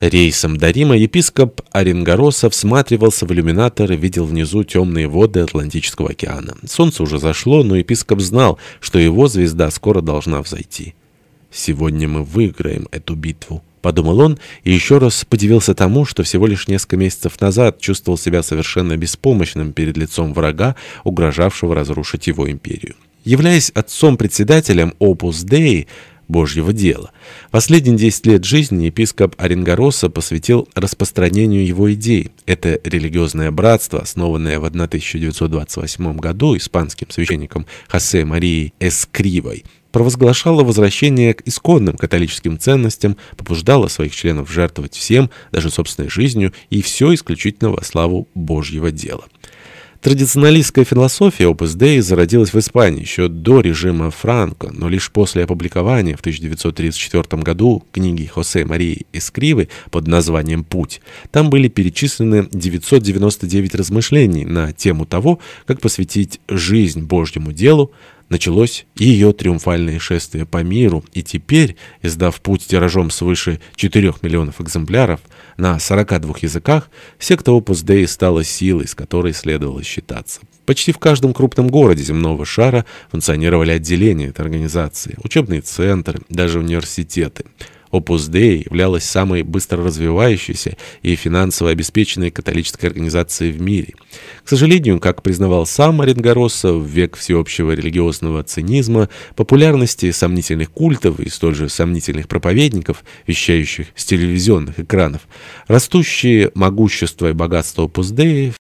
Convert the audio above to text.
Рейсом до Рима епископ Оренгороса всматривался в иллюминатор и видел внизу темные воды Атлантического океана. Солнце уже зашло, но епископ знал, что его звезда скоро должна взойти. «Сегодня мы выиграем эту битву», — подумал он, и еще раз подивился тому, что всего лишь несколько месяцев назад чувствовал себя совершенно беспомощным перед лицом врага, угрожавшего разрушить его империю. Являясь отцом-председателем Opus Dei, Божьего дела. Последние 10 лет жизни епископ Оренгороса посвятил распространению его идей. Это религиозное братство, основанное в 1928 году испанским священником Хосе Марией Эскривой, провозглашало возвращение к исконным католическим ценностям, побуждало своих членов жертвовать всем, даже собственной жизнью, и все исключительно во славу Божьего дела. Традиционалистская философия Opus Dei зародилась в Испании еще до режима Франко, но лишь после опубликования в 1934 году книги Хосе Марии Эскривы под названием «Путь». Там были перечислены 999 размышлений на тему того, как посвятить жизнь Божьему делу, началось ее триумфальное шествие по миру, и теперь, издав путь тиражом свыше 4 миллионов экземпляров на 42 языках, секта Opus Dei стала силой, с которой следовало считаться. Почти в каждом крупном городе земного шара функционировали отделения этой организации, учебные центры, даже университеты. Opus Dei являлась самой быстро развивающейся и финансово обеспеченной католической организацией в мире. К сожалению, как признавал сам Оренгороса, в век всеобщего религиозного цинизма, популярности сомнительных культов и столь же сомнительных проповедников, вещающих с телевизионных экранов, растущее могущество и богатство Opus Dei